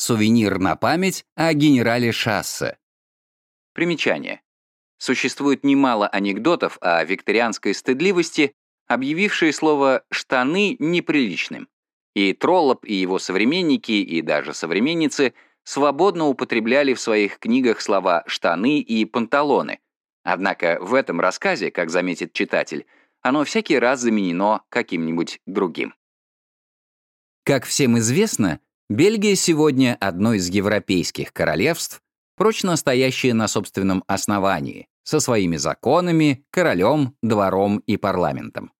Сувенир на память о генерале Шассе. Примечание. Существует немало анекдотов о викторианской стыдливости, объявившие слово «штаны» неприличным. И Троллоп, и его современники, и даже современницы свободно употребляли в своих книгах слова «штаны» и «панталоны». Однако в этом рассказе, как заметит читатель, оно всякий раз заменено каким-нибудь другим. Как всем известно, Бельгия сегодня одно из европейских королевств, прочно стоящее на собственном основании, со своими законами, королем, двором и парламентом.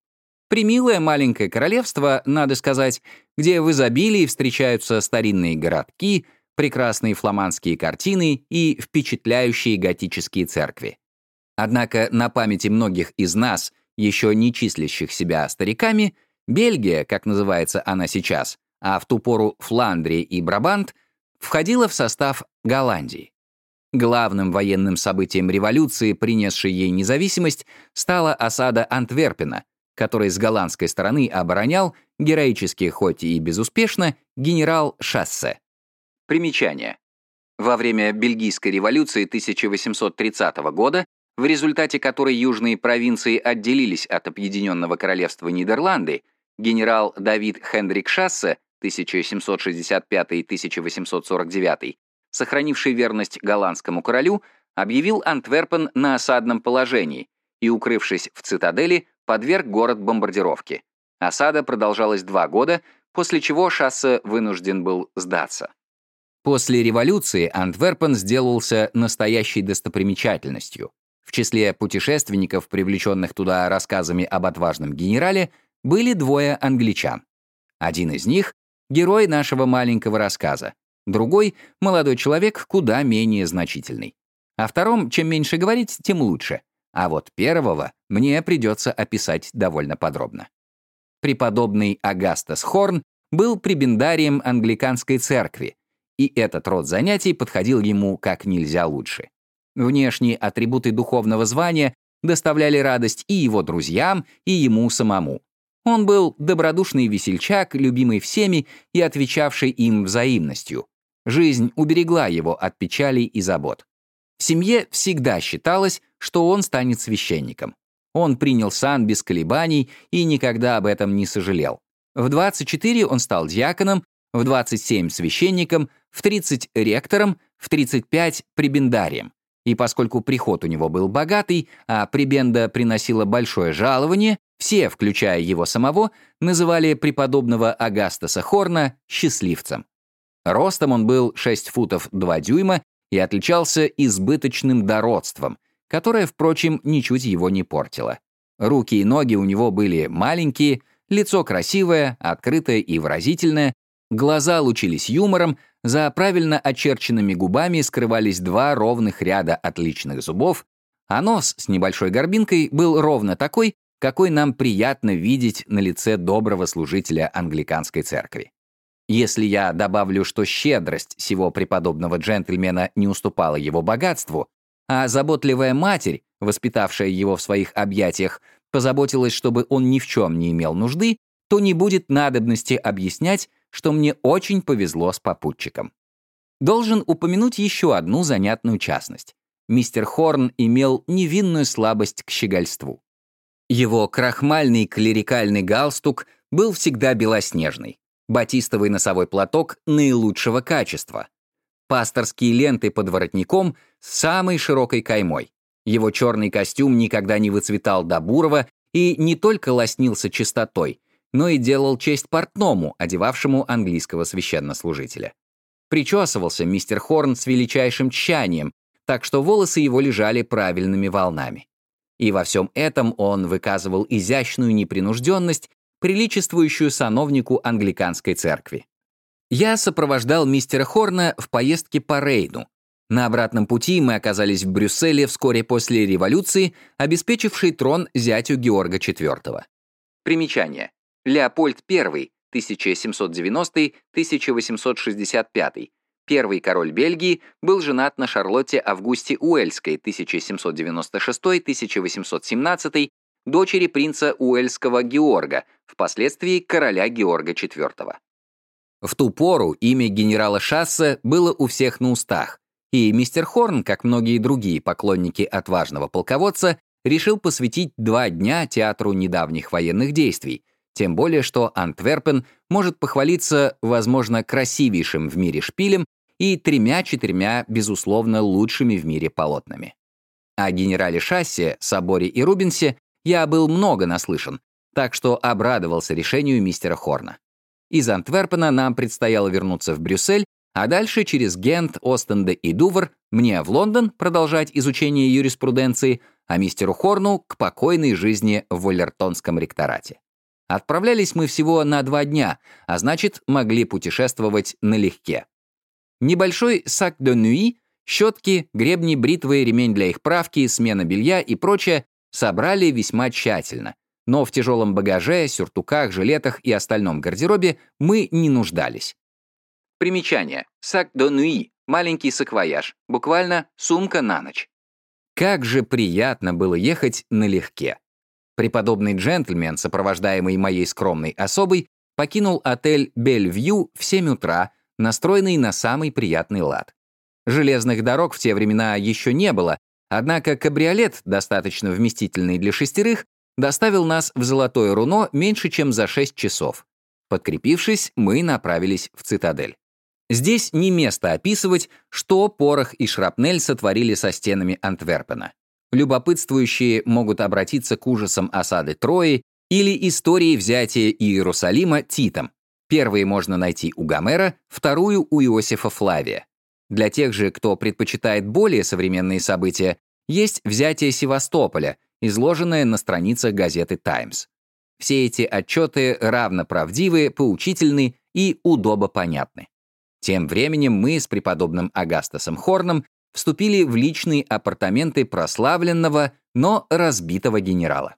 Примилое маленькое королевство, надо сказать, где в изобилии встречаются старинные городки, прекрасные фламандские картины и впечатляющие готические церкви. Однако на памяти многих из нас, еще не числящих себя стариками, Бельгия, как называется она сейчас, а в ту пору Фландрия и Брабант, входила в состав Голландии. Главным военным событием революции, принесшей ей независимость, стала осада Антверпена, который с голландской стороны оборонял, героически хоть и безуспешно, генерал Шассе. Примечание. Во время Бельгийской революции 1830 года, в результате которой южные провинции отделились от объединенного королевства Нидерланды, генерал Давид Хендрик Шассе 1765-1849, сохранивший верность голландскому королю, объявил Антверпен на осадном положении и, укрывшись в цитадели, подверг город бомбардировке. Осада продолжалась два года, после чего Шассе вынужден был сдаться. После революции Антверпен сделался настоящей достопримечательностью. В числе путешественников, привлеченных туда рассказами об отважном генерале, были двое англичан. Один из них — герой нашего маленького рассказа, другой — молодой человек куда менее значительный. О втором, чем меньше говорить, тем лучше. А вот первого мне придется описать довольно подробно. Преподобный Агастас Хорн был прибендарием англиканской церкви, и этот род занятий подходил ему как нельзя лучше. Внешние атрибуты духовного звания доставляли радость и его друзьям, и ему самому. Он был добродушный весельчак, любимый всеми и отвечавший им взаимностью. Жизнь уберегла его от печалей и забот. В семье всегда считалось, что он станет священником. Он принял сан без колебаний и никогда об этом не сожалел. В 24 он стал диаконом, в 27 — священником, в 30 — ректором, в 35 — прибендарием. И поскольку приход у него был богатый, а прибенда приносила большое жалование, все, включая его самого, называли преподобного Агастаса Хорна счастливцем. Ростом он был 6 футов 2 дюйма и отличался избыточным дородством, которое, впрочем, ничуть его не портило. Руки и ноги у него были маленькие, лицо красивое, открытое и выразительное, глаза лучились юмором, за правильно очерченными губами скрывались два ровных ряда отличных зубов, а нос с небольшой горбинкой был ровно такой, какой нам приятно видеть на лице доброго служителя англиканской церкви. Если я добавлю, что щедрость сего преподобного джентльмена не уступала его богатству, а заботливая матерь, воспитавшая его в своих объятиях, позаботилась, чтобы он ни в чем не имел нужды, то не будет надобности объяснять, что мне очень повезло с попутчиком. Должен упомянуть еще одну занятную частность. Мистер Хорн имел невинную слабость к щегольству. Его крахмальный клерикальный галстук был всегда белоснежный, батистовый носовой платок наилучшего качества, пасторские ленты под воротником с самой широкой каймой. Его черный костюм никогда не выцветал до бурого и не только лоснился чистотой, но и делал честь портному, одевавшему английского священнослужителя. Причесывался мистер Хорн с величайшим тщанием, так что волосы его лежали правильными волнами. И во всем этом он выказывал изящную непринужденность, приличествующую сановнику англиканской церкви. Я сопровождал мистера Хорна в поездке по Рейну. На обратном пути мы оказались в Брюсселе вскоре после революции, обеспечившей трон зятю Георга IV. Примечание. Леопольд I, 1790-1865, первый король Бельгии, был женат на Шарлотте Августе Уэльской, 1796-1817, дочери принца Уэльского Георга, впоследствии короля Георга IV. В ту пору имя генерала Шасса было у всех на устах, и мистер Хорн, как многие другие поклонники отважного полководца, решил посвятить два дня театру недавних военных действий, тем более что Антверпен может похвалиться, возможно, красивейшим в мире шпилем и тремя-четырьмя, безусловно, лучшими в мире полотнами. О генерале Шассе, Соборе и Рубинсе я был много наслышан, так что обрадовался решению мистера Хорна. Из Антверпена нам предстояло вернуться в Брюссель, а дальше через Гент, Остенде и Дувр мне в Лондон продолжать изучение юриспруденции, а мистеру Хорну к покойной жизни в Воллертонском ректорате. Отправлялись мы всего на два дня, а значит, могли путешествовать налегке. Небольшой сак де нуи, щетки, гребни, бритвы, ремень для их правки, смена белья и прочее собрали весьма тщательно. Но в тяжелом багаже, сюртуках, жилетах и остальном гардеробе мы не нуждались. Примечание. Сак де нуи. Маленький саквояж. Буквально сумка на ночь. Как же приятно было ехать налегке. Преподобный джентльмен, сопровождаемый моей скромной особой, покинул отель «Бельвью» в 7 утра, настроенный на самый приятный лад. Железных дорог в те времена еще не было, однако кабриолет, достаточно вместительный для шестерых, доставил нас в Золотое Руно меньше, чем за 6 часов. Подкрепившись, мы направились в цитадель. Здесь не место описывать, что порох и шрапнель сотворили со стенами Антверпена. Любопытствующие могут обратиться к ужасам осады Трои или истории взятия Иерусалима Титом. Первые можно найти у Гомера, вторую — у Иосифа Флавия. Для тех же, кто предпочитает более современные события, есть взятие Севастополя, изложенное на страницах газеты «Таймс». Все эти отчеты равно правдивы, поучительны и удобопонятны. Тем временем мы с преподобным Агастасом Хорном вступили в личные апартаменты прославленного, но разбитого генерала.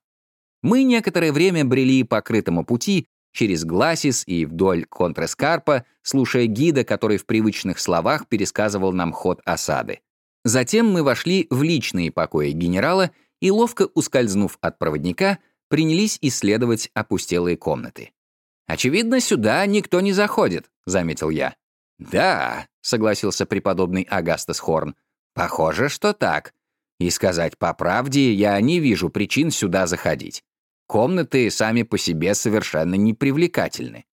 Мы некоторое время брели по крытому пути через Гласис и вдоль Контрескарпа, слушая гида, который в привычных словах пересказывал нам ход осады. Затем мы вошли в личные покои генерала и, ловко ускользнув от проводника, принялись исследовать опустелые комнаты. «Очевидно, сюда никто не заходит», — заметил я. «Да», — согласился преподобный Агастас Хорн, Похоже, что так. И сказать по правде, я не вижу причин сюда заходить. Комнаты сами по себе совершенно непривлекательны.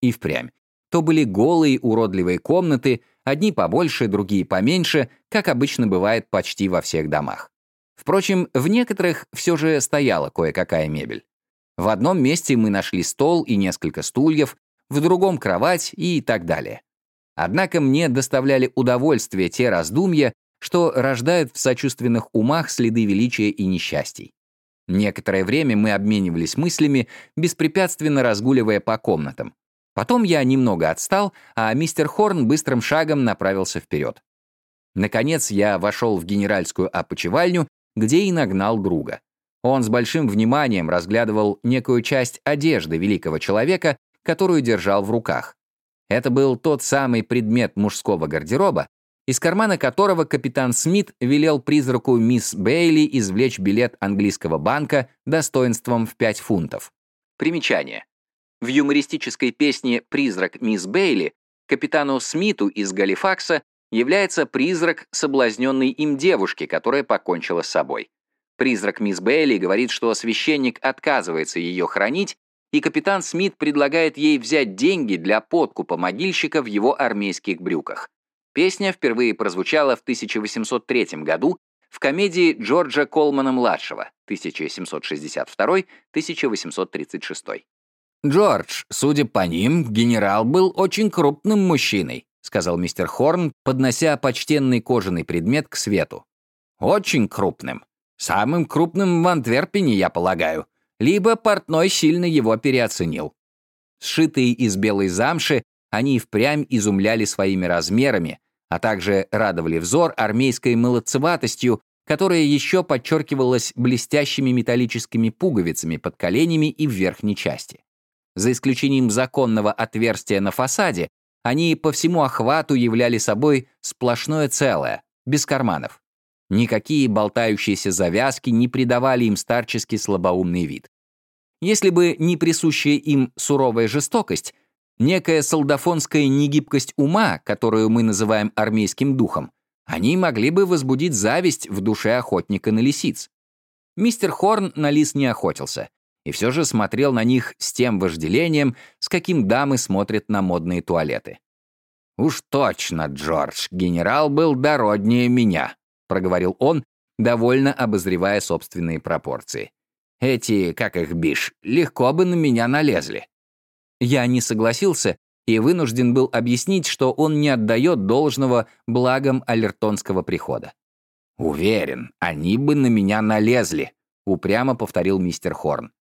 И впрямь. То были голые уродливые комнаты, одни побольше, другие поменьше, как обычно бывает почти во всех домах. Впрочем, в некоторых все же стояла кое-какая мебель. В одном месте мы нашли стол и несколько стульев, в другом — кровать и так далее. Однако мне доставляли удовольствие те раздумья, что рождает в сочувственных умах следы величия и несчастий. Некоторое время мы обменивались мыслями, беспрепятственно разгуливая по комнатам. Потом я немного отстал, а мистер Хорн быстрым шагом направился вперед. Наконец я вошел в генеральскую опочивальню, где и нагнал друга. Он с большим вниманием разглядывал некую часть одежды великого человека, которую держал в руках. Это был тот самый предмет мужского гардероба, из кармана которого капитан Смит велел призраку мисс Бейли извлечь билет английского банка достоинством в 5 фунтов. Примечание. В юмористической песне «Призрак мисс Бейли» капитану Смиту из Галифакса является призрак соблазненной им девушки, которая покончила с собой. Призрак мисс Бейли говорит, что священник отказывается ее хранить, и капитан Смит предлагает ей взять деньги для подкупа могильщика в его армейских брюках. Песня впервые прозвучала в 1803 году в комедии Джорджа Колмана-младшего 1762-1836. «Джордж, судя по ним, генерал был очень крупным мужчиной», сказал мистер Хорн, поднося почтенный кожаный предмет к свету. «Очень крупным. Самым крупным в Антверпене, я полагаю. Либо портной сильно его переоценил». Сшитые из белой замши, они впрямь изумляли своими размерами, а также радовали взор армейской молодцеватостью, которая еще подчеркивалась блестящими металлическими пуговицами под коленями и в верхней части. За исключением законного отверстия на фасаде, они по всему охвату являли собой сплошное целое, без карманов. Никакие болтающиеся завязки не придавали им старческий слабоумный вид. Если бы не присущая им суровая жестокость, некая солдафонская негибкость ума, которую мы называем армейским духом, они могли бы возбудить зависть в душе охотника на лисиц. Мистер Хорн на лис не охотился, и все же смотрел на них с тем вожделением, с каким дамы смотрят на модные туалеты. «Уж точно, Джордж, генерал был дороднее меня», — проговорил он, довольно обозревая собственные пропорции. «Эти, как их бишь, легко бы на меня налезли». Я не согласился и вынужден был объяснить, что он не отдает должного благам алертонского прихода. «Уверен, они бы на меня налезли», — упрямо повторил мистер Хорн.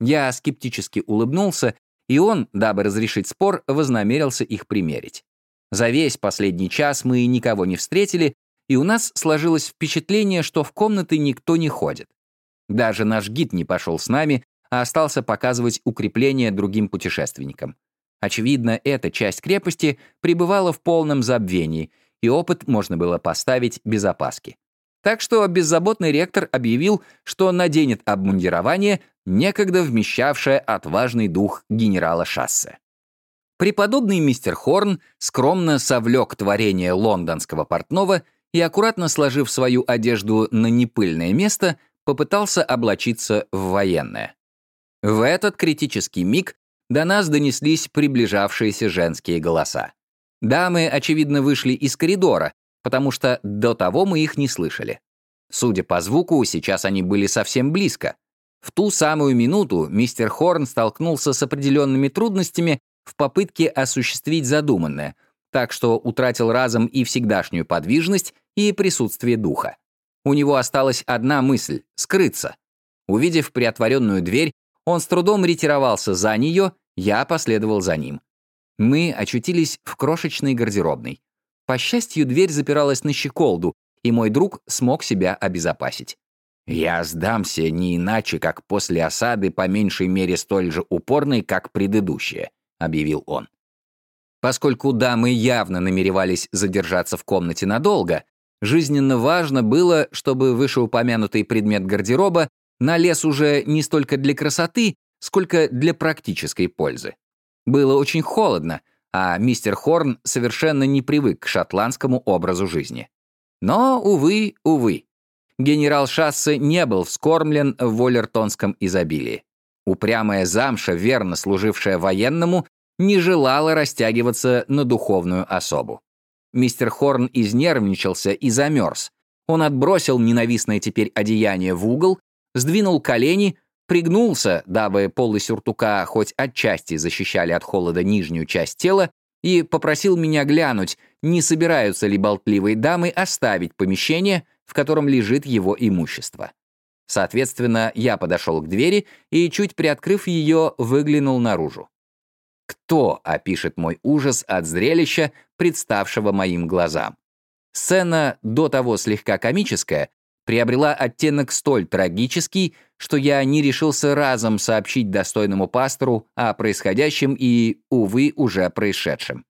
Я скептически улыбнулся, и он, дабы разрешить спор, вознамерился их примерить. За весь последний час мы никого не встретили, и у нас сложилось впечатление, что в комнаты никто не ходит. Даже наш гид не пошел с нами, а остался показывать укрепления другим путешественникам. Очевидно, эта часть крепости пребывала в полном забвении, и опыт можно было поставить без опаски. Так что беззаботный ректор объявил, что наденет обмундирование, некогда вмещавшее отважный дух генерала Шассе. Преподобный мистер Хорн скромно совлек творение лондонского портного и, аккуратно сложив свою одежду на непыльное место, попытался облачиться в военное. В этот критический миг до нас донеслись приближавшиеся женские голоса. Дамы, очевидно, вышли из коридора, потому что до того мы их не слышали. Судя по звуку, сейчас они были совсем близко. В ту самую минуту мистер Хорн столкнулся с определенными трудностями в попытке осуществить задуманное, так что утратил разом и всегдашнюю подвижность, и присутствие духа. У него осталась одна мысль — скрыться. Увидев приотворенную дверь, он с трудом ретировался за нее, я последовал за ним. Мы очутились в крошечной гардеробной. По счастью, дверь запиралась на щеколду, и мой друг смог себя обезопасить. «Я сдамся не иначе, как после осады, по меньшей мере столь же упорной, как предыдущая», — объявил он. Поскольку дамы явно намеревались задержаться в комнате надолго, жизненно важно было, чтобы вышеупомянутый предмет гардероба налез уже не столько для красоты, сколько для практической пользы. Было очень холодно, а мистер Хорн совершенно не привык к шотландскому образу жизни. Но, увы, увы, генерал Шассе не был вскормлен в воллертонском изобилии. Упрямая замша, верно служившая военному, не желала растягиваться на духовную особу. Мистер Хорн изнервничался и замерз. Он отбросил ненавистное теперь одеяние в угол, сдвинул колени, пригнулся, дабы полы сюртука хоть отчасти защищали от холода нижнюю часть тела, и попросил меня глянуть, не собираются ли болтливые дамы оставить помещение, в котором лежит его имущество. Соответственно, я подошел к двери и, чуть приоткрыв ее, выглянул наружу. Кто опишет мой ужас от зрелища, представшего моим глазам? Сцена, до того слегка комическая, приобрела оттенок столь трагический, что я не решился разом сообщить достойному пастору о происходящем и, увы, уже происшедшем.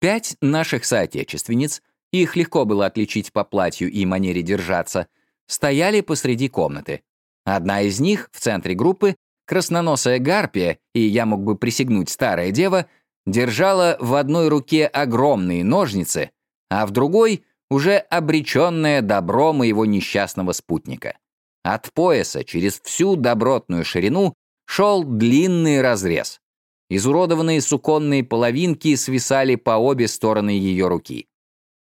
Пять наших соотечественниц, их легко было отличить по платью и манере держаться, стояли посреди комнаты. Одна из них, в центре группы, красноносая гарпия, и я мог бы присягнуть старая дева, держала в одной руке огромные ножницы, а в другой — уже обреченное добро моего несчастного спутника. От пояса через всю добротную ширину шел длинный разрез. Изуродованные суконные половинки свисали по обе стороны ее руки.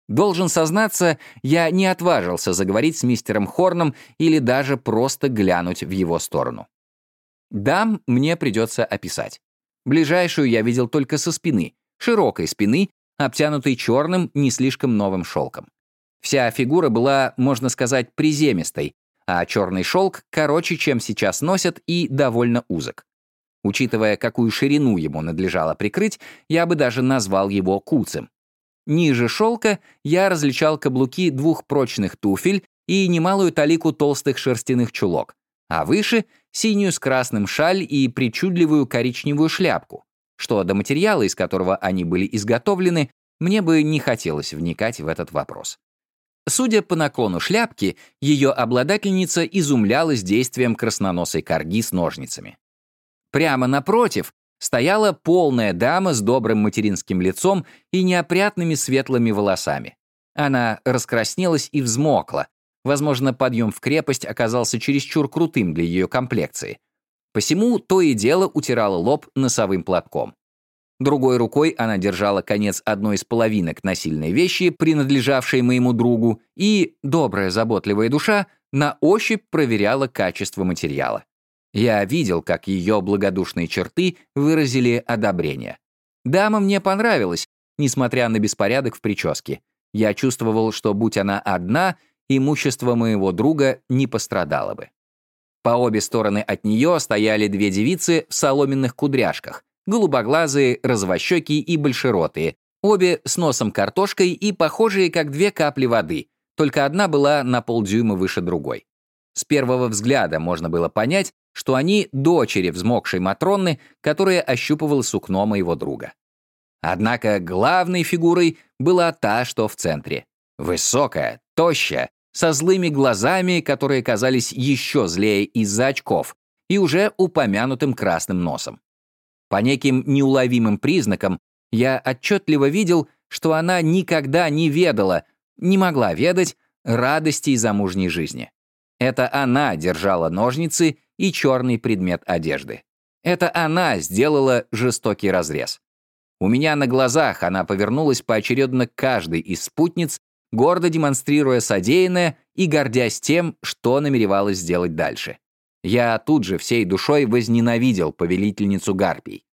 Должен сознаться, я не отважился заговорить с мистером Хорном или даже просто глянуть в его сторону. Дам мне придется описать. Ближайшую я видел только со спины, широкой спины, обтянутый черным, не слишком новым шелком. Вся фигура была, можно сказать, приземистой, а черный шелк короче, чем сейчас носят, и довольно узок. Учитывая, какую ширину ему надлежало прикрыть, я бы даже назвал его куцем. Ниже шелка я различал каблуки двух прочных туфель и немалую талику толстых шерстяных чулок, а выше — синюю с красным шаль и причудливую коричневую шляпку, что до материала, из которого они были изготовлены, мне бы не хотелось вникать в этот вопрос. Судя по наклону шляпки, ее обладательница изумлялась действием красноносой корги с ножницами. Прямо напротив стояла полная дама с добрым материнским лицом и неопрятными светлыми волосами. Она раскраснелась и взмокла. Возможно, подъем в крепость оказался чересчур крутым для ее комплекции. Посему то и дело утирала лоб носовым платком. Другой рукой она держала конец одной из половинок насильной вещи, принадлежавшей моему другу, и, добрая, заботливая душа, на ощупь проверяла качество материала. Я видел, как ее благодушные черты выразили одобрение. Дама мне понравилась, несмотря на беспорядок в прическе. Я чувствовал, что, будь она одна, имущество моего друга не пострадало бы. По обе стороны от нее стояли две девицы в соломенных кудряшках, голубоглазые, розовощекие и большеротые, обе с носом картошкой и похожие как две капли воды, только одна была на полдюйма выше другой. С первого взгляда можно было понять, что они дочери взмокшей Матронны, которая ощупывала сукно моего друга. Однако главной фигурой была та, что в центре. Высокая, тощая, со злыми глазами, которые казались еще злее из-за очков, и уже упомянутым красным носом. По неким неуловимым признакам я отчетливо видел, что она никогда не ведала, не могла ведать радостей замужней жизни. Это она держала ножницы и черный предмет одежды. Это она сделала жестокий разрез. У меня на глазах она повернулась поочередно к каждой из спутниц, гордо демонстрируя содеянное и гордясь тем, что намеревалась сделать дальше. Я тут же всей душой возненавидел повелительницу гарпий.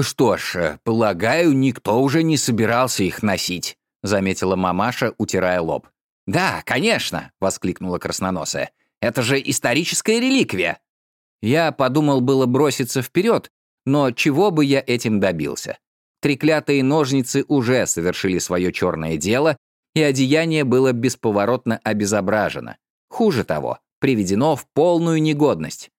«Что ж, полагаю, никто уже не собирался их носить», заметила мамаша, утирая лоб. «Да, конечно!» — воскликнула красноносая. «Это же историческая реликвия!» Я подумал было броситься вперед, но чего бы я этим добился? Треклятые ножницы уже совершили свое черное дело, и одеяние было бесповоротно обезображено. Хуже того, приведено в полную негодность.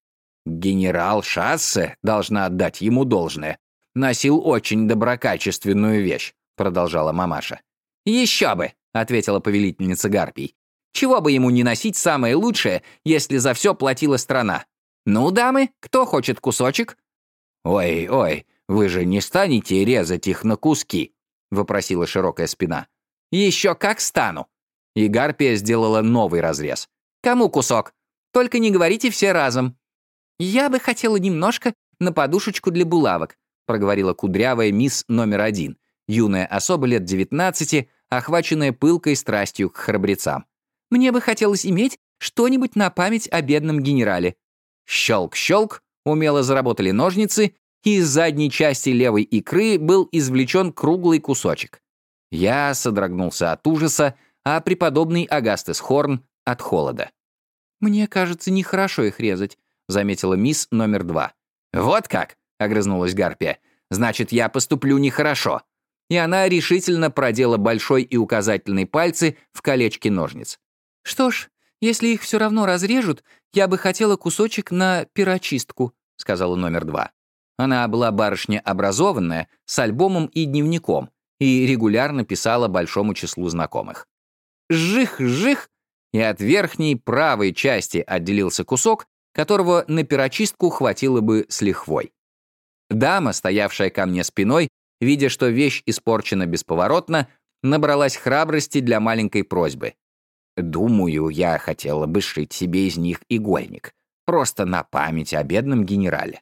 Генерал Шассе, должна отдать ему должное, носил очень доброкачественную вещь, продолжала мамаша. Еще бы, ответила повелительница Гарпий. Чего бы ему не носить самое лучшее, если за все платила страна? Ну, дамы, кто хочет кусочек? Ой, ой, вы же не станете резать их на куски, вопросила широкая спина. Еще как стану. И Гарпия сделала новый разрез. Кому кусок? Только не говорите все разом. Я бы хотела немножко на подушечку для булавок, проговорила кудрявая мисс номер один, юная особа лет 19, охваченная пылкой страстью к храбрецам. Мне бы хотелось иметь что-нибудь на память о бедном генерале. Щелк-щелк, умело заработали ножницы, и из задней части левой икры был извлечен круглый кусочек. Я содрогнулся от ужаса, а преподобный Агастес Хорн — от холода. «Мне кажется, нехорошо их резать», — заметила мисс номер два. «Вот как!» — огрызнулась Гарпия. «Значит, я поступлю нехорошо». И она решительно продела большой и указательный пальцы в колечке ножниц. «Что ж, если их все равно разрежут, я бы хотела кусочек на перочистку», — сказала номер два. Она была барышня образованная, с альбомом и дневником, и регулярно писала большому числу знакомых. Жих-жих, и от верхней правой части отделился кусок, которого на перочистку хватило бы с лихвой. Дама, стоявшая ко мне спиной, видя, что вещь испорчена бесповоротно, набралась храбрости для маленькой просьбы. Думаю, я хотела бы сшить себе из них игольник. Просто на память о бедном генерале.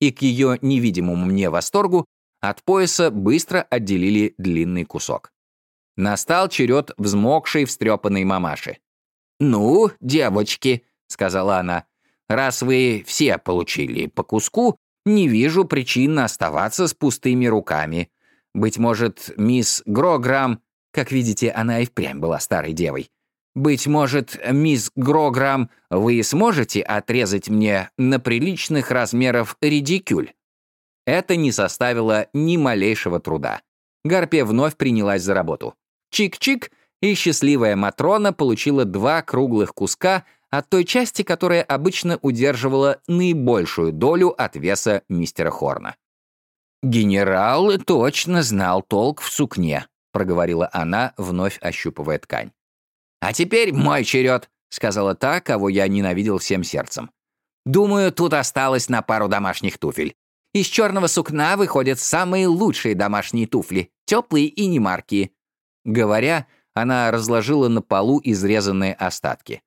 И к ее невидимому мне восторгу от пояса быстро отделили длинный кусок. Настал черед взмокшей, встрепанной мамаши. «Ну, девочки», — сказала она, — «раз вы все получили по куску, не вижу причин оставаться с пустыми руками. Быть может, мисс Грограм, как видите, она и впрямь была старой девой, быть может, мисс Грограм, вы сможете отрезать мне на приличных размеров редикюль?» Это не составило ни малейшего труда. Гарпия вновь принялась за работу. Чик-чик, и счастливая Матрона получила два круглых куска от той части, которая обычно удерживала наибольшую долю от веса мистера Хорна. «Генерал точно знал толк в сукне», — проговорила она, вновь ощупывая ткань. «А теперь мой черед», — сказала та, кого я ненавидел всем сердцем. «Думаю, тут осталось на пару домашних туфель. Из черного сукна выходят самые лучшие домашние туфли, теплые и немаркие». Говоря, она разложила на полу изрезанные остатки.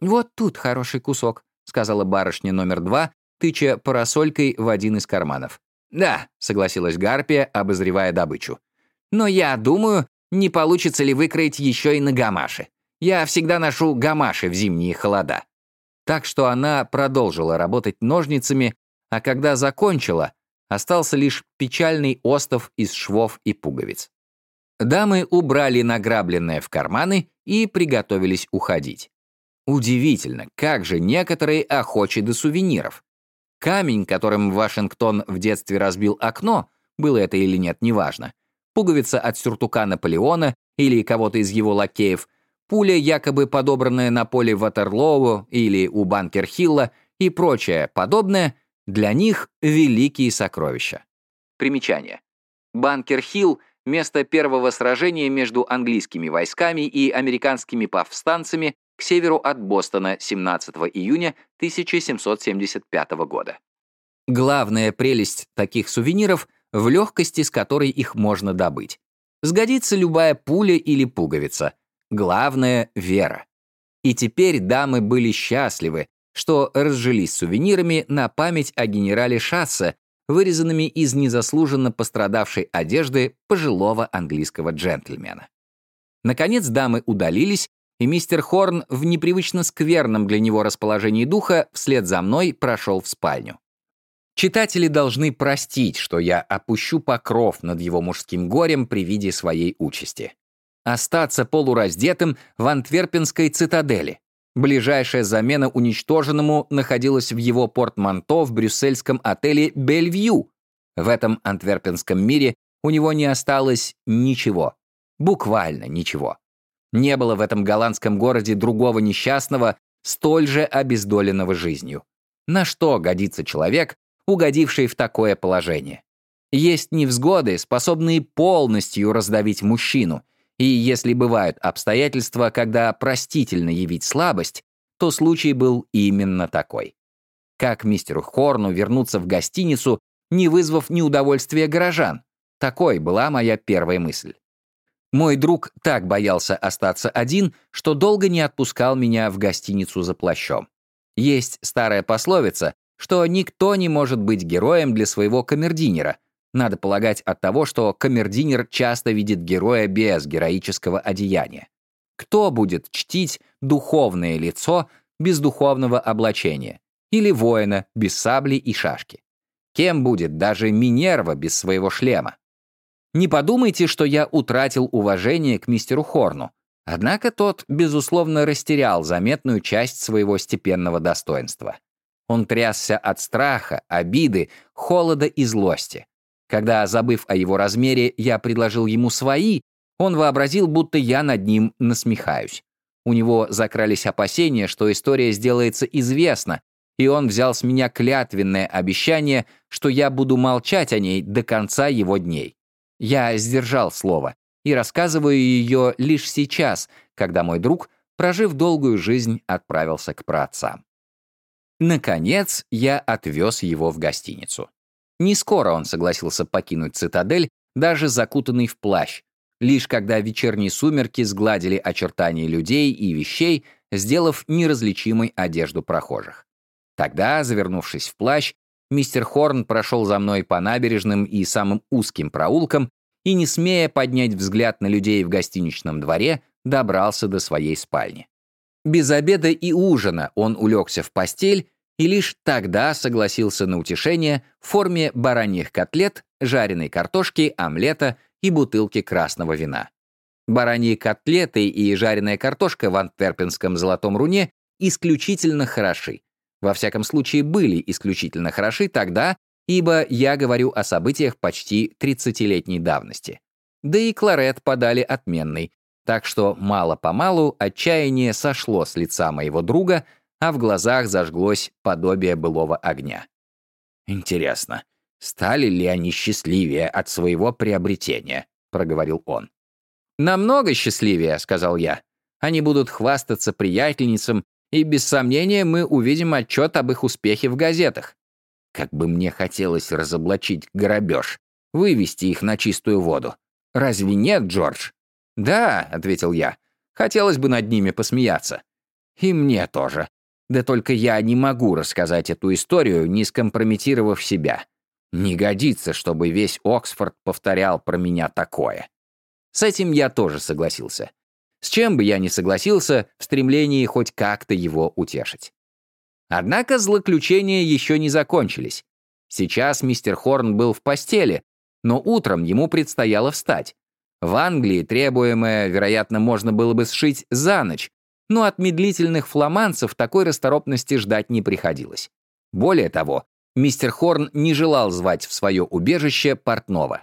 «Вот тут хороший кусок», — сказала барышня номер два, тыча парасолькой в один из карманов. «Да», — согласилась Гарпия, обозревая добычу. «Но я думаю, не получится ли выкроить еще и на гамаши. Я всегда ношу гамаши в зимние холода». Так что она продолжила работать ножницами, а когда закончила, остался лишь печальный остов из швов и пуговиц. Дамы убрали награбленное в карманы и приготовились уходить. Удивительно, как же некоторые охочи до сувениров. Камень, которым Вашингтон в детстве разбил окно, было это или нет, неважно, пуговица от сюртука Наполеона или кого-то из его лакеев, пуля, якобы подобранная на поле Ватерлоу или у Банкер-Хилла и прочее подобное, для них великие сокровища. Примечание. Банкер-Хилл — место первого сражения между английскими войсками и американскими повстанцами к северу от Бостона 17 июня 1775 года. Главная прелесть таких сувениров в легкости, с которой их можно добыть. Сгодится любая пуля или пуговица. Главное — вера. И теперь дамы были счастливы, что разжились сувенирами на память о генерале Шассе, вырезанными из незаслуженно пострадавшей одежды пожилого английского джентльмена. Наконец дамы удалились, и мистер Хорн в непривычно скверном для него расположении духа вслед за мной прошел в спальню. Читатели должны простить, что я опущу покров над его мужским горем при виде своей участи. Остаться полураздетым в антверпенской цитадели. Ближайшая замена уничтоженному находилась в его портманто в брюссельском отеле «Бельвью». В этом антверпенском мире у него не осталось ничего. Буквально ничего. Не было в этом голландском городе другого несчастного, столь же обездоленного жизнью. На что годится человек, угодивший в такое положение? Есть невзгоды, способные полностью раздавить мужчину, и если бывают обстоятельства, когда простительно явить слабость, то случай был именно такой. Как мистеру Хорну вернуться в гостиницу, не вызвав неудовольствия горожан? Такой была моя первая мысль. Мой друг так боялся остаться один, что долго не отпускал меня в гостиницу за плащом. Есть старая пословица, что никто не может быть героем для своего камердинера. Надо полагать от того, что камердинер часто видит героя без героического одеяния. Кто будет чтить духовное лицо без духовного облачения? Или воина без сабли и шашки? Кем будет даже Минерва без своего шлема? Не подумайте, что я утратил уважение к мистеру Хорну. Однако тот, безусловно, растерял заметную часть своего степенного достоинства. Он трясся от страха, обиды, холода и злости. Когда, забыв о его размере, я предложил ему свои, он вообразил, будто я над ним насмехаюсь. У него закрались опасения, что история сделается известна, и он взял с меня клятвенное обещание, что я буду молчать о ней до конца его дней. Я сдержал слово и рассказываю ее лишь сейчас, когда мой друг, прожив долгую жизнь, отправился к праотцам. Наконец, я отвез его в гостиницу. Не скоро он согласился покинуть цитадель, даже закутанный в плащ, лишь когда вечерние сумерки сгладили очертания людей и вещей, сделав неразличимой одежду прохожих. Тогда, завернувшись в плащ, мистер Хорн прошел за мной по набережным и самым узким проулкам и, не смея поднять взгляд на людей в гостиничном дворе, добрался до своей спальни. Без обеда и ужина он улегся в постель и лишь тогда согласился на утешение в форме бараньих котлет, жареной картошки, омлета и бутылки красного вина. Бараньи котлеты и жареная картошка в антверпенском золотом руне исключительно хороши, во всяком случае, были исключительно хороши тогда, ибо я говорю о событиях почти 30-летней давности. Да и кларет подали отменный, так что мало-помалу отчаяние сошло с лица моего друга, а в глазах зажглось подобие былого огня. «Интересно, стали ли они счастливее от своего приобретения?» — проговорил он. «Намного счастливее», — сказал я. «Они будут хвастаться приятельницам и без сомнения мы увидим отчет об их успехе в газетах. Как бы мне хотелось разоблачить грабеж, вывести их на чистую воду. Разве нет, Джордж? «Да», — ответил я, — «хотелось бы над ними посмеяться». «И мне тоже. Да только я не могу рассказать эту историю, не скомпрометировав себя. Не годится, чтобы весь Оксфорд повторял про меня такое». С этим я тоже согласился. С чем бы я ни согласился в стремлении хоть как-то его утешить. Однако злоключения еще не закончились. Сейчас мистер Хорн был в постели, но утром ему предстояло встать. В Англии требуемое, вероятно, можно было бы сшить за ночь, но от медлительных фламанцев такой расторопности ждать не приходилось. Более того, мистер Хорн не желал звать в свое убежище портного.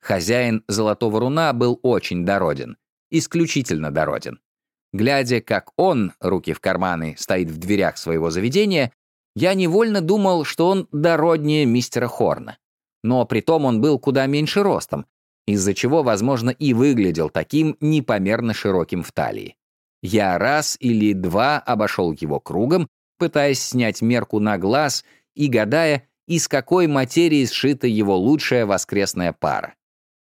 Хозяин «Золотого руна» был очень дороден, исключительно дороден. Глядя, как он, руки в карманы, стоит в дверях своего заведения, я невольно думал, что он дороднее мистера Хорна. Но притом он был куда меньше ростом, из-за чего, возможно, и выглядел таким непомерно широким в талии. Я раз или два обошел его кругом, пытаясь снять мерку на глаз и гадая, из какой материи сшита его лучшая воскресная пара.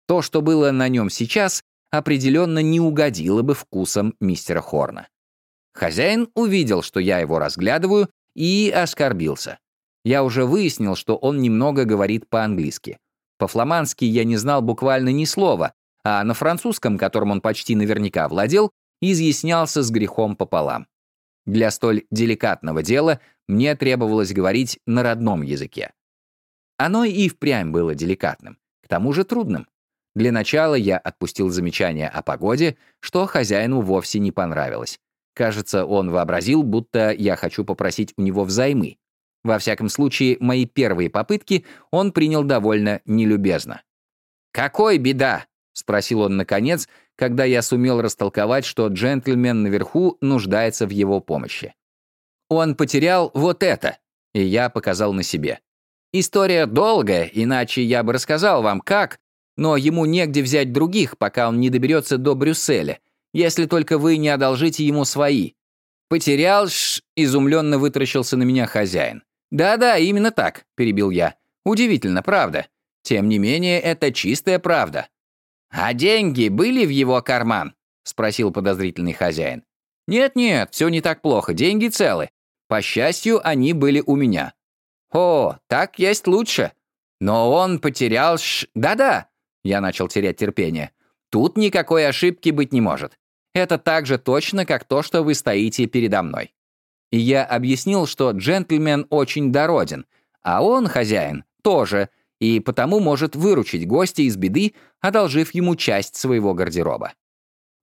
То, что было на нем сейчас, определенно не угодило бы вкусом мистера Хорна. Хозяин увидел, что я его разглядываю, и оскорбился. Я уже выяснил, что он немного говорит по-английски. По-фламандски я не знал буквально ни слова, а на французском, которым он почти наверняка владел, изъяснялся с грехом пополам. Для столь деликатного дела мне требовалось говорить на родном языке. Оно и впрямь было деликатным, к тому же трудным. Для начала я отпустил замечание о погоде, что хозяину вовсе не понравилось. Кажется, он вообразил, будто я хочу попросить у него взаймы. Во всяком случае, мои первые попытки он принял довольно нелюбезно. «Какой беда?» — спросил он наконец, когда я сумел растолковать, что джентльмен наверху нуждается в его помощи. «Он потерял вот это», — и я показал на себе. «История долгая, иначе я бы рассказал вам, как, но ему негде взять других, пока он не доберется до Брюсселя, если только вы не одолжите ему свои». «Потерял ш...» — изумленно вытаращился на меня хозяин. «Да-да, именно так», — перебил я. «Удивительно, правда. Тем не менее, это чистая правда». «А деньги были в его карман?» — спросил подозрительный хозяин. «Нет-нет, все не так плохо, деньги целы. По счастью, они были у меня». «О, так есть лучше. Но он потерял ш... Да-да, я начал терять терпение. Тут никакой ошибки быть не может. Это так же точно, как то, что вы стоите передо мной. И я объяснил, что джентльмен очень дороден, а он, хозяин, тоже, и потому может выручить гостя из беды, одолжив ему часть своего гардероба.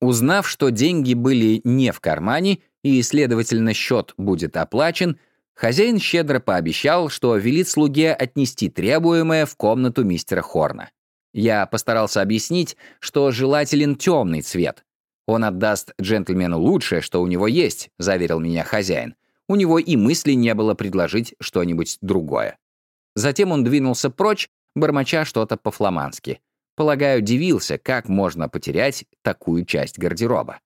Узнав, что деньги были не в кармане, и, следовательно, счет будет оплачен, хозяин щедро пообещал, что велит слуге отнести требуемое в комнату мистера Хорна. Я постарался объяснить, что желателен темный цвет. Он отдаст джентльмену лучшее, что у него есть, заверил меня хозяин. У него и мысли не было предложить что-нибудь другое. Затем он двинулся прочь, бормоча что-то по-фламандски. Полагаю, дивился, как можно потерять такую часть гардероба.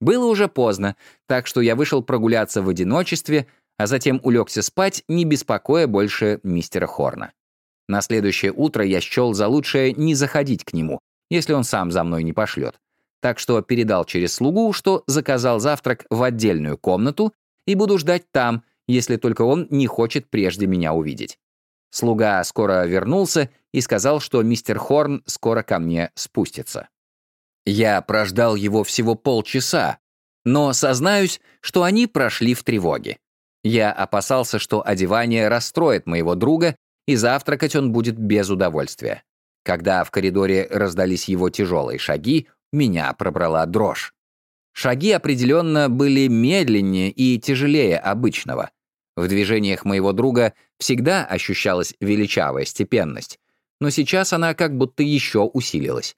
Было уже поздно, так что я вышел прогуляться в одиночестве, а затем улегся спать, не беспокоя больше мистера Хорна. На следующее утро я счел за лучшее не заходить к нему, если он сам за мной не пошлет. Так что передал через слугу, что заказал завтрак в отдельную комнату и буду ждать там, если только он не хочет прежде меня увидеть. Слуга скоро вернулся и сказал, что мистер Хорн скоро ко мне спустится. Я прождал его всего полчаса, но сознаюсь, что они прошли в тревоге. Я опасался, что одевание расстроит моего друга и завтракать он будет без удовольствия. Когда в коридоре раздались его тяжелые шаги, меня пробрала дрожь. Шаги определенно были медленнее и тяжелее обычного. В движениях моего друга всегда ощущалась величавая степенность, но сейчас она как будто еще усилилась.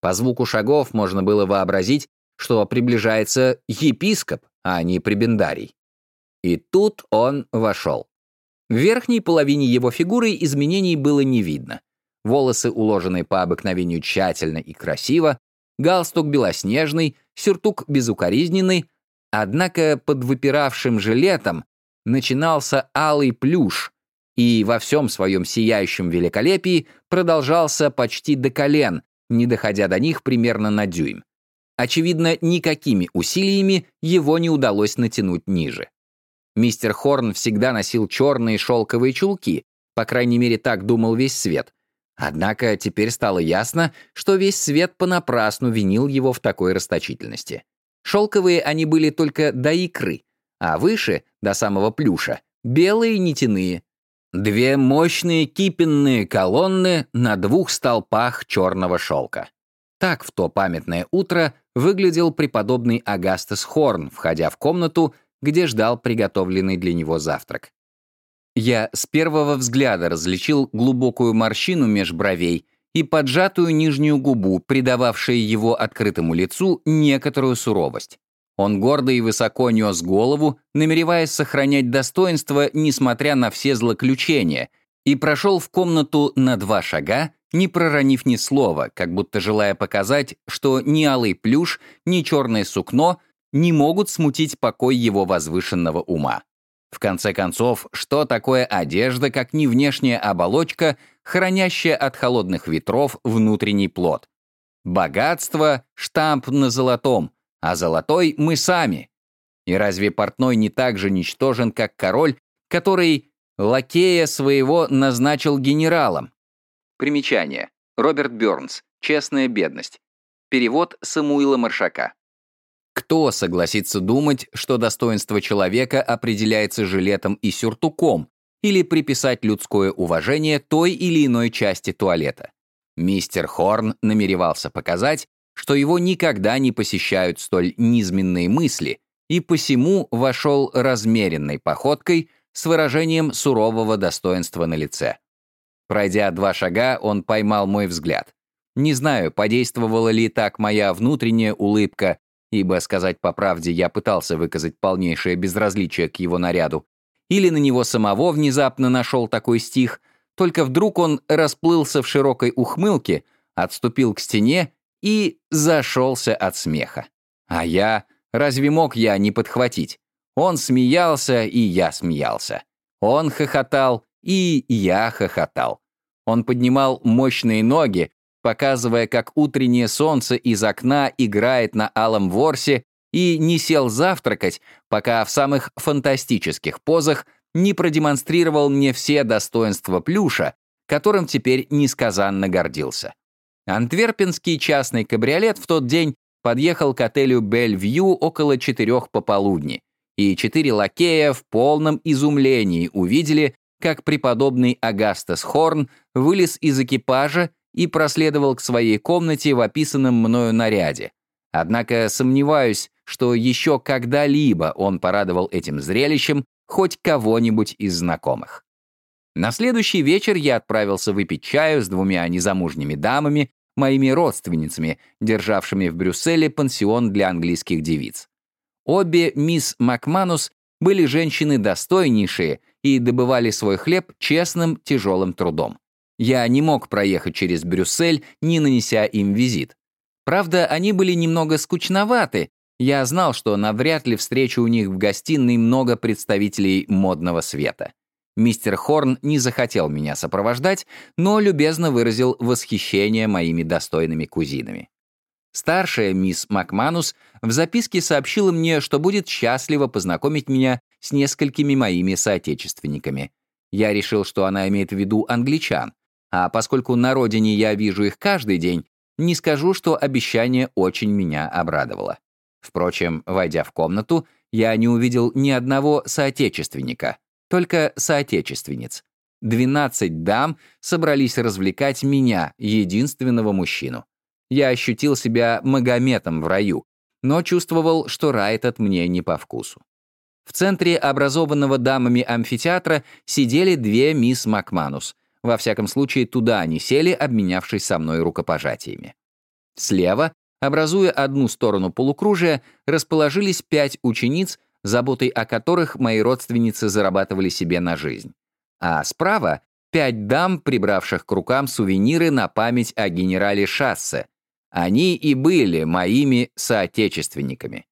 По звуку шагов можно было вообразить, что приближается епископ, а не прибендарий. И тут он вошел. В верхней половине его фигуры изменений было не видно. Волосы уложены по обыкновению тщательно и красиво, галстук белоснежный, сюртук безукоризненный, однако под выпиравшим жилетом начинался алый плюш, и во всем своем сияющем великолепии продолжался почти до колен, не доходя до них примерно на дюйм. Очевидно, никакими усилиями его не удалось натянуть ниже. Мистер Хорн всегда носил черные шелковые чулки, по крайней мере, так думал весь свет. Однако теперь стало ясно, что весь свет понапрасну винил его в такой расточительности. Шелковые они были только до икры, а выше, до самого плюша, белые нитяные. Две мощные кипенные колонны на двух столпах черного шелка. Так в то памятное утро выглядел преподобный Агастес Хорн, входя в комнату, где ждал приготовленный для него завтрак. Я с первого взгляда различил глубокую морщину меж бровей и поджатую нижнюю губу, придававшие его открытому лицу некоторую суровость. Он гордо и высоко нес голову, намереваясь сохранять достоинство, несмотря на все злоключения, и прошел в комнату на два шага, не проронив ни слова, как будто желая показать, что ни алый плюш, ни черное сукно не могут смутить покой его возвышенного ума. В конце концов, что такое одежда, как не внешняя оболочка, хранящая от холодных ветров внутренний плод? Богатство — штамп на золотом, а золотой — мы сами. И разве портной не так же ничтожен, как король, который лакея своего назначил генералом? Примечание. Роберт Бёрнс. Честная бедность. Перевод Самуила Маршака. Кто согласится думать, что достоинство человека определяется жилетом и сюртуком, или приписать людское уважение той или иной части туалета? Мистер Хорн намеревался показать, что его никогда не посещают столь низменные мысли, и посему вошел размеренной походкой с выражением сурового достоинства на лице. Пройдя два шага, он поймал мой взгляд. Не знаю, подействовала ли так моя внутренняя улыбка, ибо, сказать по правде, я пытался выказать полнейшее безразличие к его наряду, или на него самого внезапно нашел такой стих, только вдруг он расплылся в широкой ухмылке, отступил к стене и зашелся от смеха. А я... Разве мог я не подхватить? Он смеялся, и я смеялся. Он хохотал, и я хохотал. Он поднимал мощные ноги, показывая, как утреннее солнце из окна играет на алом ворсе, и не сел завтракать, пока в самых фантастических позах не продемонстрировал мне все достоинства плюша, которым теперь несказанно гордился. Антверпенский частный кабриолет в тот день подъехал к отелю «Бельвью» около четырех пополудни, и четыре лакея в полном изумлении увидели, как преподобный Агастас Хорн вылез из экипажа и проследовал к своей комнате в описанном мною наряде. Однако сомневаюсь, что еще когда-либо он порадовал этим зрелищем хоть кого-нибудь из знакомых. На следующий вечер я отправился выпить чаю с двумя незамужними дамами, моими родственницами, державшими в Брюсселе пансион для английских девиц. Обе мисс Макманус были женщины достойнейшие и добывали свой хлеб честным, тяжелым трудом. Я не мог проехать через Брюссель, не нанеся им визит. Правда, они были немного скучноваты. Я знал, что навряд ли встречу у них в гостиной много представителей модного света. Мистер Хорн не захотел меня сопровождать, но любезно выразил восхищение моими достойными кузинами. Старшая мисс Макманус в записке сообщила мне, что будет счастлива познакомить меня с несколькими моими соотечественниками. Я решил, что она имеет в виду англичан, а поскольку на родине я вижу их каждый день, не скажу, что обещание очень меня обрадовало. Впрочем, войдя в комнату, я не увидел ни одного соотечественника, только соотечественниц. Двенадцать дам собрались развлекать меня, единственного мужчину. Я ощутил себя Магометом в раю, но чувствовал, что рай этот мне не по вкусу. В центре образованного дамами амфитеатра сидели две мисс Макманус. Во всяком случае, туда они сели, обменявшись со мной рукопожатиями. Слева, образуя одну сторону полукружия, расположились пять учениц, заботой о которых мои родственницы зарабатывали себе на жизнь. А справа — пять дам, прибравших к рукам сувениры на память о генерале Шассе, они и были моими соотечественниками.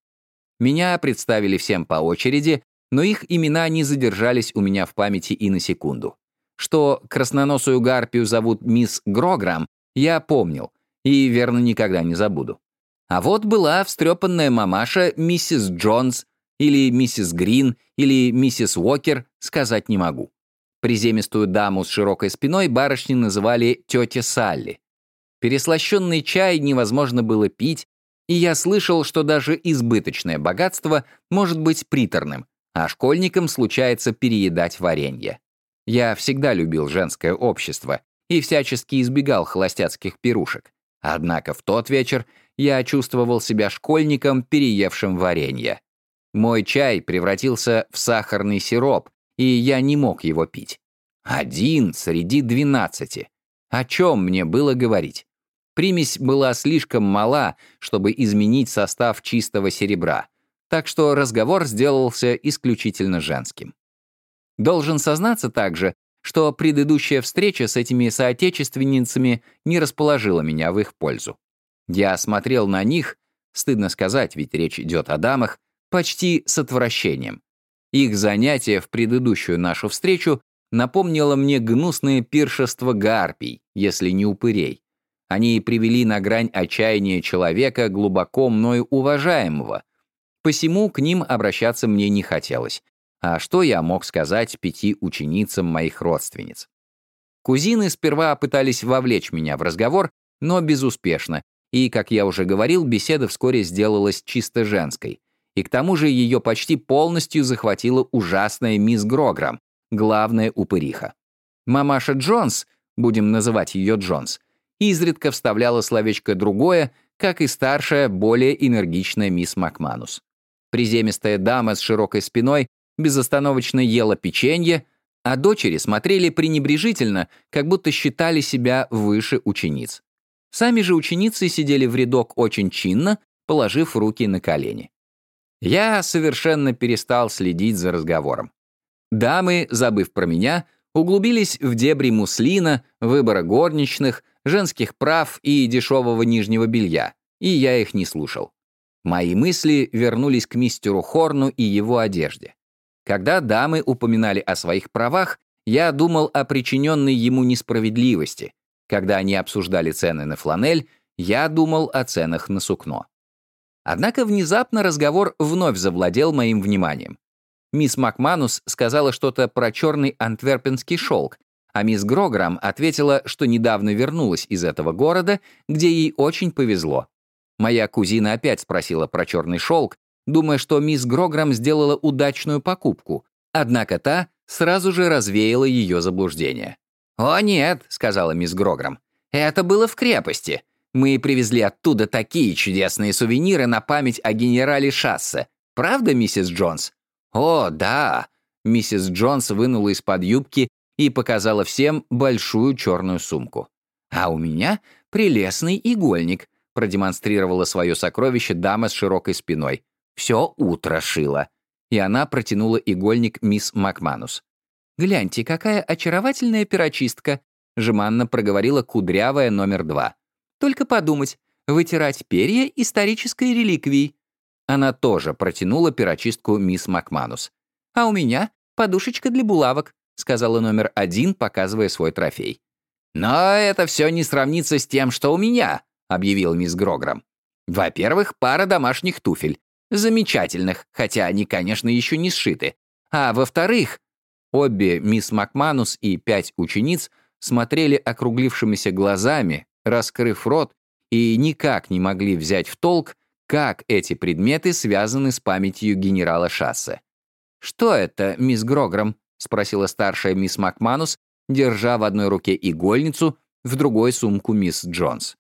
Меня представили всем по очереди, но их имена не задержались у меня в памяти и на секунду. Что красноносую гарпию зовут мисс Грограм, я помнил и, верно, никогда не забуду. А вот была встрепанная мамаша миссис Джонс или миссис Грин или миссис Уокер, сказать не могу. Приземистую даму с широкой спиной барышни называли тетя Салли. Переслащенный чай невозможно было пить, и я слышал, что даже избыточное богатство может быть приторным, а школьникам случается переедать варенье. Я всегда любил женское общество и всячески избегал холостяцких пирушек. Однако в тот вечер я чувствовал себя школьником, переевшим варенье. Мой чай превратился в сахарный сироп, и я не мог его пить. Один среди двенадцати. О чем мне было говорить? Примесь была слишком мала, чтобы изменить состав чистого серебра, так что разговор сделался исключительно женским. Должен сознаться также, что предыдущая встреча с этими соотечественницами не расположила меня в их пользу. Я смотрел на них, стыдно сказать, ведь речь идет о дамах, почти с отвращением. Их занятие в предыдущую нашу встречу напомнило мне гнусное пиршество гарпий, если не упырей. Они привели на грань отчаяния человека, глубоко мною уважаемого. Посему к ним обращаться мне не хотелось. А что я мог сказать пяти ученицам моих родственниц? Кузины сперва пытались вовлечь меня в разговор, но безуспешно, и, как я уже говорил, беседа вскоре сделалась чисто женской. И к тому же ее почти полностью захватила ужасная мисс Грограм, главная упыриха. Мамаша Джонс, будем называть ее Джонс, изредка вставляла словечко другое, как и старшая, более энергичная мисс Макманус. Приземистая дама с широкой спиной безостановочно ела печенье, а дочери смотрели пренебрежительно, как будто считали себя выше учениц. Сами же ученицы сидели в рядок очень чинно, положив руки на колени. Я совершенно перестал следить за разговором. Дамы, забыв про меня, углубились в дебри муслина, выбора горничных, женских прав и дешевого нижнего белья, и я их не слушал. Мои мысли вернулись к мистеру Хорну и его одежде. Когда дамы упоминали о своих правах, я думал о причиненной ему несправедливости. Когда они обсуждали цены на фланель, я думал о ценах на сукно. Однако внезапно разговор вновь завладел моим вниманием. Мисс Макманус сказала что-то про черный антверпенский шелк, а мисс Грограм ответила, что недавно вернулась из этого города, где ей очень повезло. Моя кузина опять спросила про черный шелк, думая, что мисс Грограм сделала удачную покупку, однако та сразу же развеяла ее заблуждение. «О нет», — сказала мисс Грограм, — «это было в крепости. Мы привезли оттуда такие чудесные сувениры на память о генерале Шассе. Правда, миссис Джонс?» «О, да!» Миссис Джонс вынула из-под юбки и показала всем большую черную сумку. «А у меня прелестный игольник», продемонстрировала свое сокровище дама с широкой спиной. Все утро шила. И она протянула игольник мисс Макманус. «Гляньте, какая очаровательная перочистка», жеманно проговорила кудрявая номер два. «Только подумать, вытирать перья исторической реликвии». Она тоже протянула перочистку мисс Макманус. «А у меня подушечка для булавок», сказала номер один, показывая свой трофей. «Но это все не сравнится с тем, что у меня», объявил мисс Грограм. «Во-первых, пара домашних туфель. Замечательных, хотя они, конечно, еще не сшиты. А во-вторых, обе мисс Макманус и пять учениц смотрели округлившимися глазами, раскрыв рот, и никак не могли взять в толк, как эти предметы связаны с памятью генерала Шассе. «Что это, мисс Грограм?» — спросила старшая мисс Макманус, держа в одной руке игольницу, в другой — сумку мисс Джонс.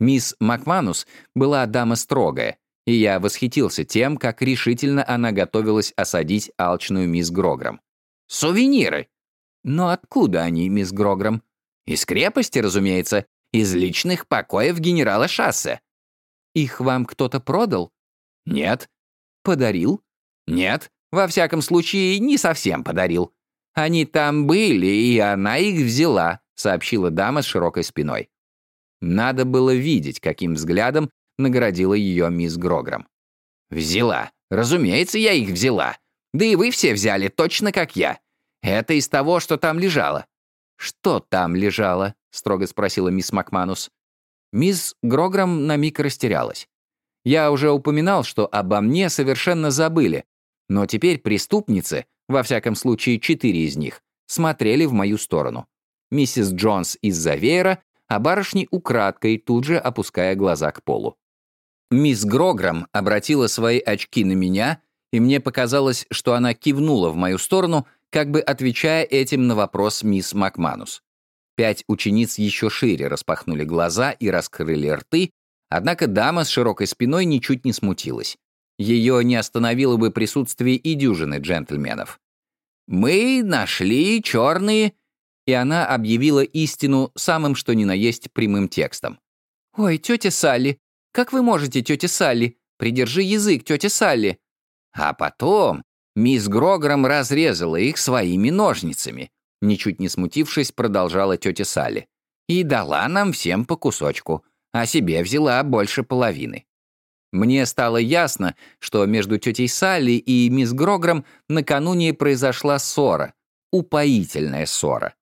Мисс Макманус была дама строгая, и я восхитился тем, как решительно она готовилась осадить алчную мисс Грограм. «Сувениры!» «Но откуда они, мисс Грограм?» «Из крепости, разумеется, из личных покоев генерала Шассе». «Их вам кто-то продал?» «Нет». «Подарил?» «Нет, во всяком случае, не совсем подарил. Они там были, и она их взяла», сообщила дама с широкой спиной. Надо было видеть, каким взглядом наградила ее мисс Грограм. «Взяла. Разумеется, я их взяла. Да и вы все взяли, точно как я. Это из того, что там лежало. «Что там лежало?» — строго спросила мисс Макманус. Мисс Грограм на миг растерялась. Я уже упоминал, что обо мне совершенно забыли, но теперь преступницы, во всяком случае четыре из них, смотрели в мою сторону. Миссис Джонс из-за веера, а барышни украдкой, тут же опуская глаза к полу. Мисс Грограм обратила свои очки на меня, и мне показалось, что она кивнула в мою сторону, как бы отвечая этим на вопрос мисс Макманус. Пять учениц еще шире распахнули глаза и раскрыли рты, однако дама с широкой спиной ничуть не смутилась. Ее не остановило бы присутствие и дюжины джентльменов. «Мы нашли черные...» И она объявила истину самым что ни на есть прямым текстом. «Ой, тетя Салли, как вы можете, тетя Салли? Придержи язык, тетя Салли!» А потом мисс Грограм разрезала их своими ножницами. Ничуть не смутившись, продолжала тетя Салли. И дала нам всем по кусочку, а себе взяла больше половины. Мне стало ясно, что между тетей Салли и мисс Грограм накануне произошла ссора, упоительная ссора.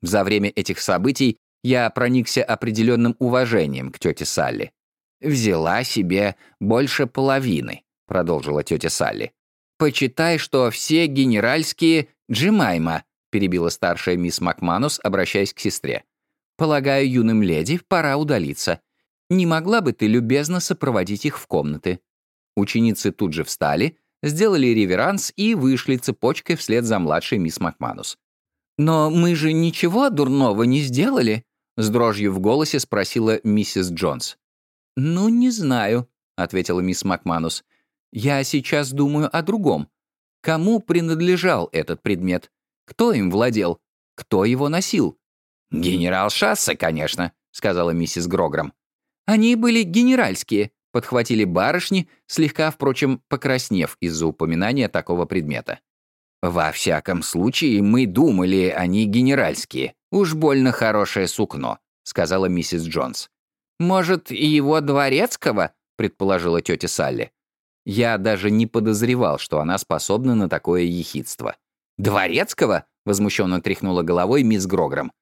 За время этих событий я проникся определенным уважением к тете Салли. «Взяла себе больше половины», — продолжила тетя Салли. «Почитай, что все генеральские Джимайма», — перебила старшая мисс Макманус, обращаясь к сестре. «Полагаю, юным леди пора удалиться. Не могла бы ты любезно сопроводить их в комнаты?» Ученицы тут же встали, сделали реверанс и вышли цепочкой вслед за младшей мисс Макманус. «Но мы же ничего дурного не сделали?» — с дрожью в голосе спросила миссис Джонс. «Ну, не знаю», — ответила мисс Макманус. «Я сейчас думаю о другом. Кому принадлежал этот предмет? Кто им владел? Кто его носил?» «Генерал Шасса, конечно», — сказала миссис Грограм. «Они были генеральские», — подхватили барышни, слегка, впрочем, покраснев из-за упоминания такого предмета. «Во всяком случае, мы думали, они генеральские. Уж больно хорошее сукно», — сказала миссис Джонс. «Может, его дворецкого?» — предположила тетя Салли. Я даже не подозревал, что она способна на такое ехидство. «Дворецкого?» — возмущенно тряхнула головой мисс Грограм.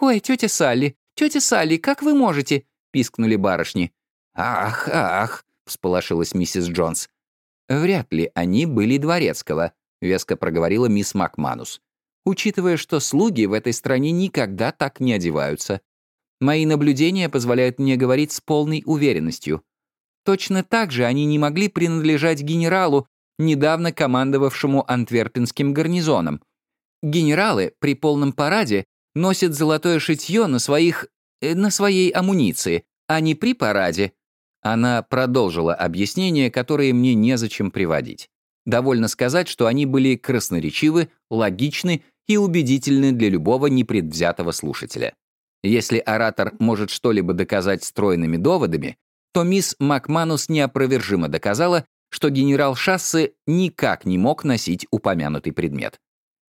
«Ой, тетя Салли, тетя Салли, как вы можете? — пискнули барышни. «Ах, ах!» — всполошилась миссис Джонс. «Вряд ли они были дворецкого», — веско проговорила мисс Макманус. «Учитывая, что слуги в этой стране никогда так не одеваются. Мои наблюдения позволяют мне говорить с полной уверенностью. Точно так же они не могли принадлежать генералу, недавно командовавшему антверпенским гарнизоном. Генералы при полном параде носят золотое шитье на своих Э, на своей амуниции, а не при параде». Она продолжила объяснения, которые мне незачем приводить. Довольно сказать, что они были красноречивы, логичны и убедительны для любого непредвзятого слушателя. Если оратор может что-либо доказать стройными доводами, то мисс Макманус неопровержимо доказала, что генерал Шассе никак не мог носить упомянутый предмет.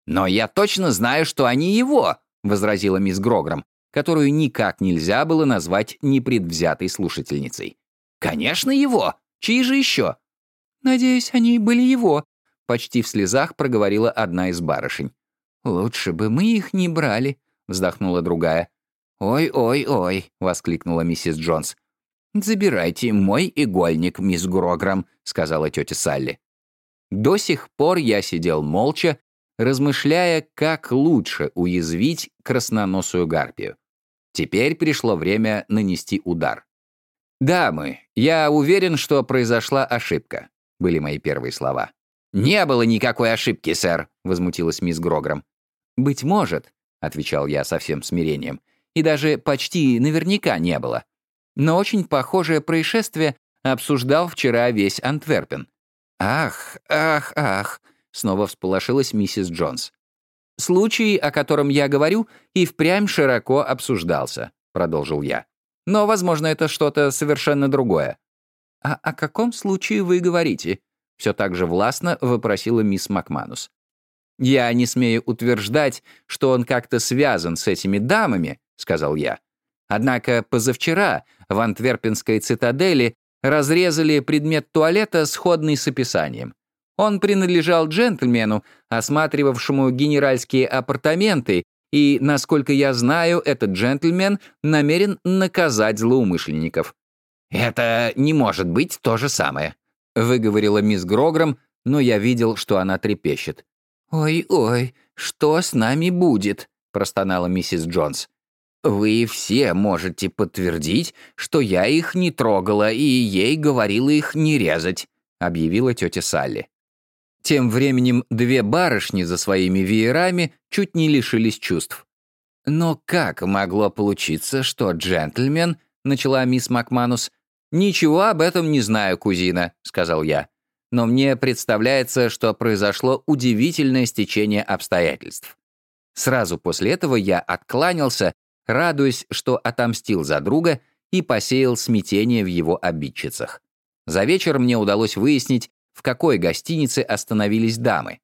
«Но я точно знаю, что они его», — возразила мисс Грограм, которую никак нельзя было назвать непредвзятой слушательницей. «Конечно, его! Чьи же еще?» «Надеюсь, они были его», — почти в слезах проговорила одна из барышень. «Лучше бы мы их не брали», — вздохнула другая. «Ой-ой-ой», — воскликнула миссис Джонс. «Забирайте мой игольник, мисс Грограм», — сказала тетя Салли. До сих пор я сидел молча, размышляя, как лучше уязвить красноносую гарпию. Теперь пришло время нанести удар. «Дамы, я уверен, что произошла ошибка», — были мои первые слова. «Не было никакой ошибки, сэр», — возмутилась мисс Грограм. «Быть может», — отвечал я со всем смирением, «и даже почти наверняка не было. Но очень похожее происшествие обсуждал вчера весь Антверпен». «Ах, ах, ах», — снова всполошилась миссис Джонс. Случай, о котором я говорю, и впрямь широко обсуждался, продолжил я. Но, возможно, это что-то совершенно другое. А о каком случае вы говорите? Все так же властно вопросила мисс Макманус. «Я не смею утверждать, что он как-то связан с этими дамами», — сказал я. «Однако позавчера в Антверпенской цитадели разрезали предмет туалета, сходный с описанием. Он принадлежал джентльмену, осматривавшему генеральские апартаменты И, насколько я знаю, этот джентльмен намерен наказать злоумышленников». «Это не может быть то же самое», — выговорила мисс Грограм, но я видел, что она трепещет. «Ой-ой, что с нами будет?» — простонала миссис Джонс. «Вы все можете подтвердить, что я их не трогала и ей говорила их не резать», — объявила тетя Салли. Тем временем две барышни за своими веерами чуть не лишились чувств. «Но как могло получиться, что джентльмен...» — начала мисс Макманус. «Ничего об этом не знаю, кузина», — сказал я но мне представляется, что произошло удивительное стечение обстоятельств. Сразу после этого я откланялся, радуясь, что отомстил за друга и посеял смятение в его обидчицах. За вечер мне удалось выяснить, в какой гостинице остановились дамы.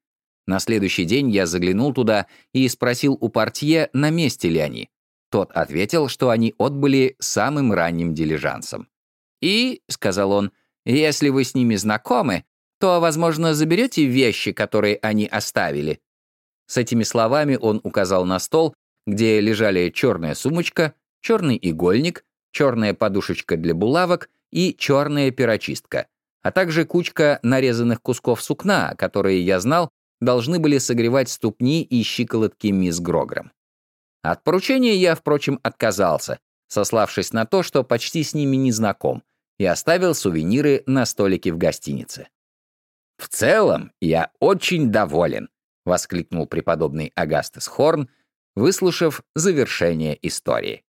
На следующий день я заглянул туда и спросил у портье, на месте ли они. Тот ответил, что они отбыли самым ранним дилижансом. «И», — сказал он, — «если вы с ними знакомы, то, возможно, заберете вещи, которые они оставили». С этими словами он указал на стол, где лежали черная сумочка, черный игольник, черная подушечка для булавок и черная перочистка, а также кучка нарезанных кусков сукна, которые, я знал, должны были согревать ступни и щиколотки мисс Грограм. От поручения я, впрочем, отказался, сославшись на то, что почти с ними не знаком, и оставил сувениры на столике в гостинице. «В целом, я очень доволен», — воскликнул преподобный Агастес Хорн, выслушав завершение истории.